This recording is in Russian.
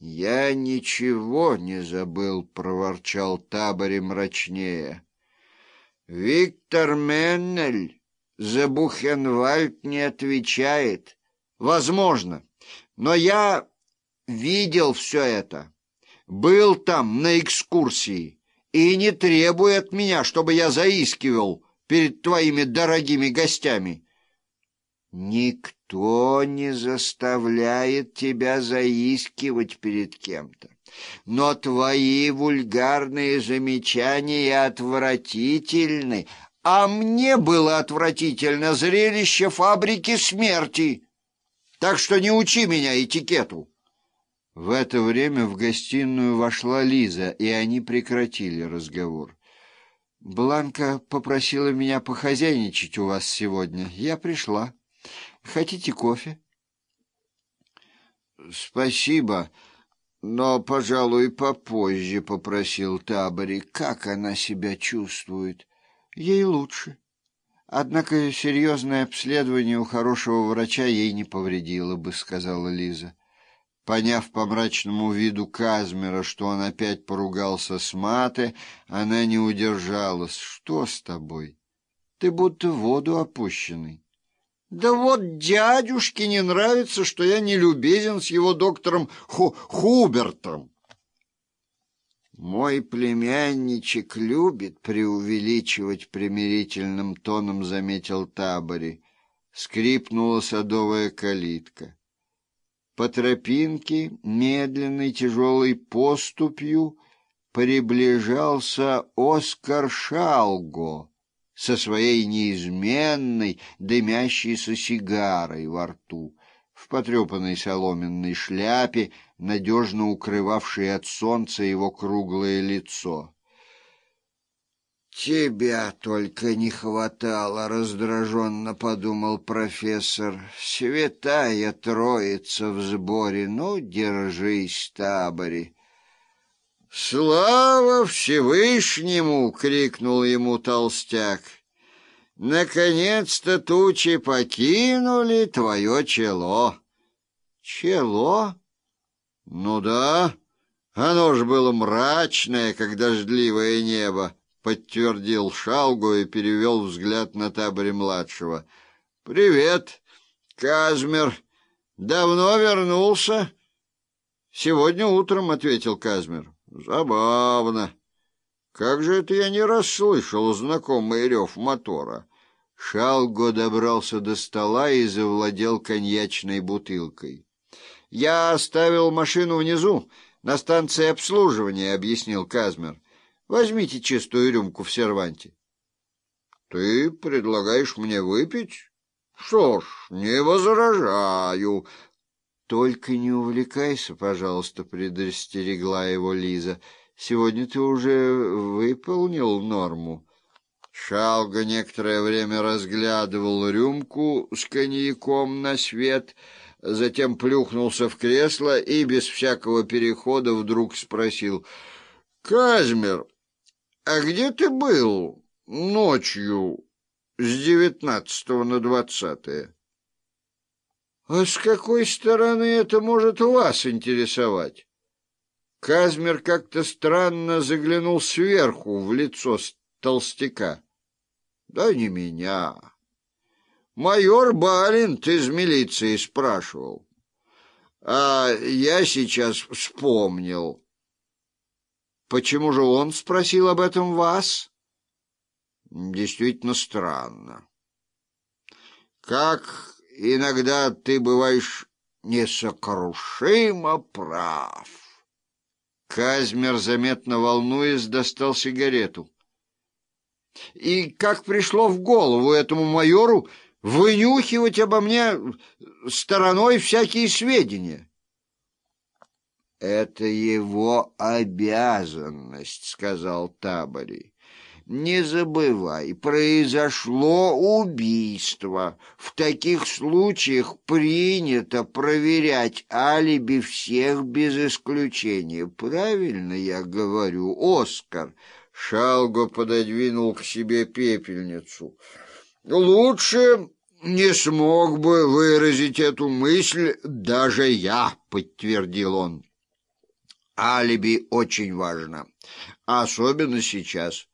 «Я ничего не забыл», — проворчал Табори мрачнее. «Виктор Меннель за Бухенвальд не отвечает. Возможно, но я видел все это, был там на экскурсии и не требуй от меня, чтобы я заискивал перед твоими дорогими гостями». Никто не заставляет тебя заискивать перед кем-то. Но твои вульгарные замечания отвратительны, а мне было отвратительно зрелище фабрики смерти. Так что не учи меня этикету. В это время в гостиную вошла Лиза, и они прекратили разговор. «Бланка попросила меня похозяйничать у вас сегодня. Я пришла». Хотите кофе? Спасибо, но, пожалуй, попозже, — попросил Табори. Как она себя чувствует? Ей лучше. Однако серьезное обследование у хорошего врача ей не повредило бы, — сказала Лиза. Поняв по мрачному виду Казмера, что он опять поругался с Мате, она не удержалась. «Что с тобой? Ты будто в воду опущенный». Да вот дядюшке не нравится, что я не любезен с его доктором Ху Хубертом. Мой племянничек любит преувеличивать примирительным тоном, заметил Табори. Скрипнула садовая калитка. По тропинке медленной тяжелой поступью приближался Оскар Шалго со своей неизменной дымящейся сигарой во рту, в потрепанной соломенной шляпе, надежно укрывавшей от солнца его круглое лицо. «Тебя только не хватало», — раздраженно подумал профессор. «Святая троица в сборе, ну, держись, табори». «Слава Всевышнему!» — крикнул ему толстяк. «Наконец-то тучи покинули твое чело». «Чело? Ну да, оно ж было мрачное, как дождливое небо», — подтвердил Шалгу и перевел взгляд на таборе-младшего. «Привет, Казмер. Давно вернулся?» «Сегодня утром», — ответил Казмер. Забавно. Как же это я не расслышал знакомый рев мотора? Шалго добрался до стола и завладел коньячной бутылкой. «Я оставил машину внизу, на станции обслуживания», — объяснил Казмер. «Возьмите чистую рюмку в серванте». «Ты предлагаешь мне выпить? Что ж, не возражаю. «Только не увлекайся, пожалуйста», — предостерегла его Лиза. «Сегодня ты уже выполнил норму». Шалга некоторое время разглядывал рюмку с коньяком на свет, затем плюхнулся в кресло и без всякого перехода вдруг спросил. «Казмер, а где ты был ночью с девятнадцатого на двадцатое?» А с какой стороны это может вас интересовать? Казмер как-то странно заглянул сверху в лицо толстяка. Да не меня. Майор Балинт из милиции спрашивал. А я сейчас вспомнил. Почему же он спросил об этом вас? Действительно странно. Как Иногда ты бываешь несокрушимо прав. Казмер, заметно волнуясь, достал сигарету. И как пришло в голову этому майору вынюхивать обо мне стороной всякие сведения? «Это его обязанность», — сказал Табори. Не забывай, произошло убийство. В таких случаях принято проверять алиби всех без исключения. Правильно я говорю, Оскар? Шалго пододвинул к себе пепельницу. Лучше не смог бы выразить эту мысль даже я, подтвердил он. Алиби очень важно, особенно сейчас.